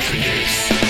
Happiness